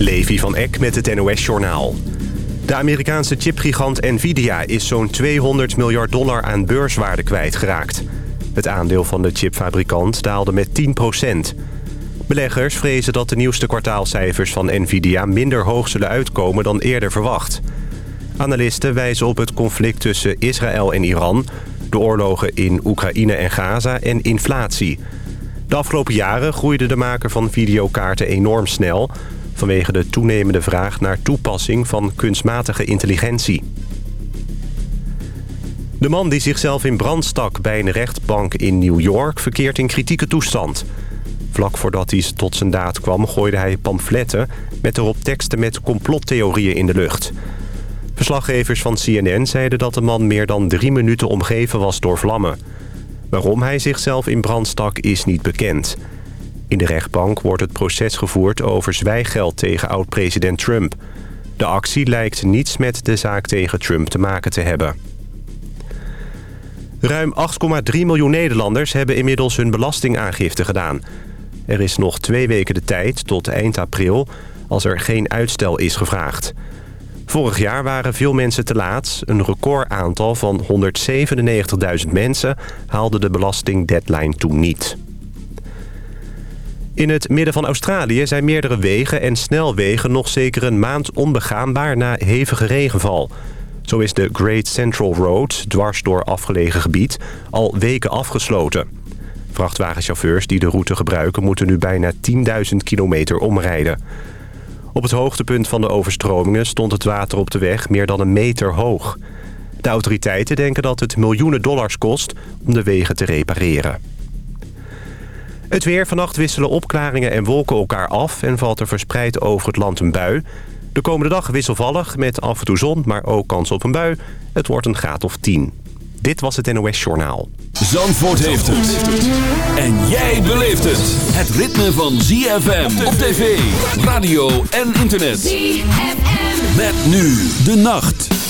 Levi van Eck met het NOS-journaal. De Amerikaanse chipgigant Nvidia is zo'n 200 miljard dollar aan beurswaarde kwijtgeraakt. Het aandeel van de chipfabrikant daalde met 10% Beleggers vrezen dat de nieuwste kwartaalcijfers van Nvidia minder hoog zullen uitkomen dan eerder verwacht. Analisten wijzen op het conflict tussen Israël en Iran... de oorlogen in Oekraïne en Gaza en inflatie. De afgelopen jaren groeide de maker van videokaarten enorm snel vanwege de toenemende vraag naar toepassing van kunstmatige intelligentie. De man die zichzelf in brand stak bij een rechtbank in New York verkeert in kritieke toestand. Vlak voordat hij tot zijn daad kwam gooide hij pamfletten met erop teksten met complottheorieën in de lucht. Verslaggevers van CNN zeiden dat de man meer dan drie minuten omgeven was door vlammen. Waarom hij zichzelf in brand stak is niet bekend. In de rechtbank wordt het proces gevoerd over zwijggeld tegen oud-president Trump. De actie lijkt niets met de zaak tegen Trump te maken te hebben. Ruim 8,3 miljoen Nederlanders hebben inmiddels hun belastingaangifte gedaan. Er is nog twee weken de tijd, tot eind april, als er geen uitstel is gevraagd. Vorig jaar waren veel mensen te laat. Een recordaantal van 197.000 mensen haalde de belastingdeadline toen niet. In het midden van Australië zijn meerdere wegen en snelwegen nog zeker een maand onbegaanbaar na hevige regenval. Zo is de Great Central Road, dwars door afgelegen gebied, al weken afgesloten. Vrachtwagenchauffeurs die de route gebruiken moeten nu bijna 10.000 kilometer omrijden. Op het hoogtepunt van de overstromingen stond het water op de weg meer dan een meter hoog. De autoriteiten denken dat het miljoenen dollars kost om de wegen te repareren. Het weer. Vannacht wisselen opklaringen en wolken elkaar af... en valt er verspreid over het land een bui. De komende dag wisselvallig met af en toe zon, maar ook kans op een bui. Het wordt een graad of 10. Dit was het NOS Journaal. Zandvoort heeft het. En jij beleeft het. Het ritme van ZFM op tv, radio en internet. ZFM. Met nu de nacht.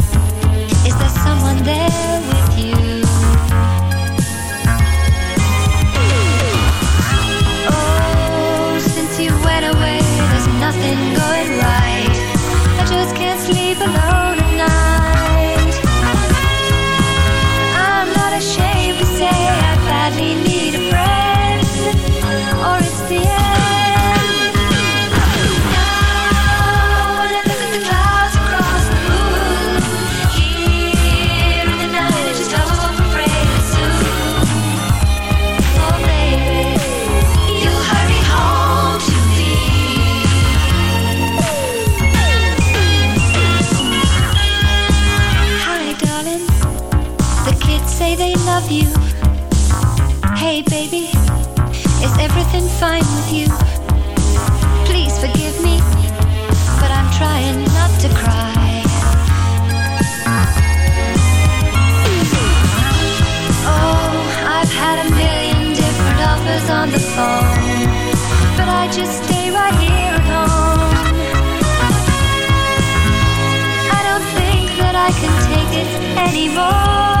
Someone there exist anymore.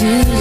to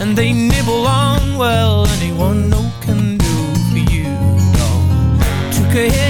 and they nibble on well anyone no can do for you dog took a hit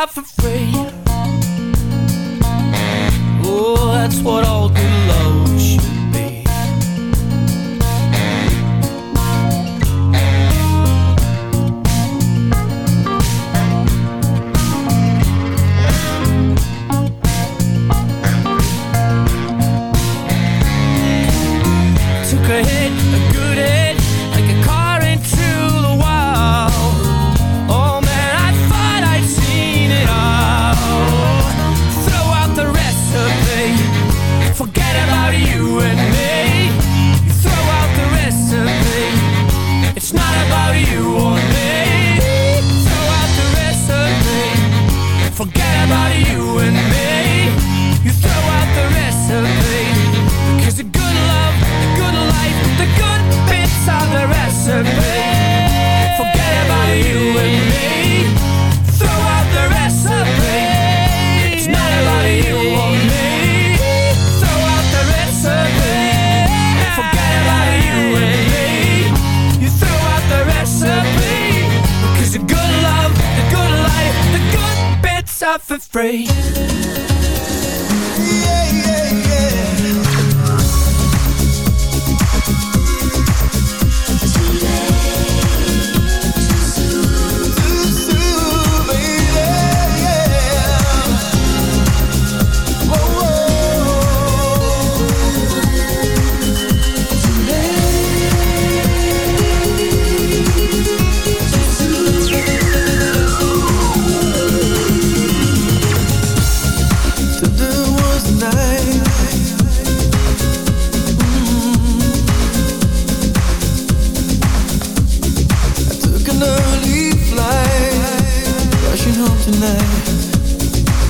got for free. Oh, that's what I'll do.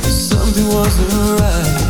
Something wasn't right.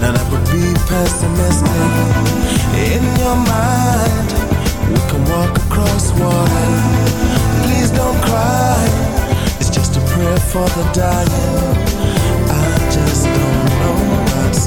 Now that would be pessimistic In your mind We can walk across water. Please don't cry. It's just a prayer for the dying. I just don't know what's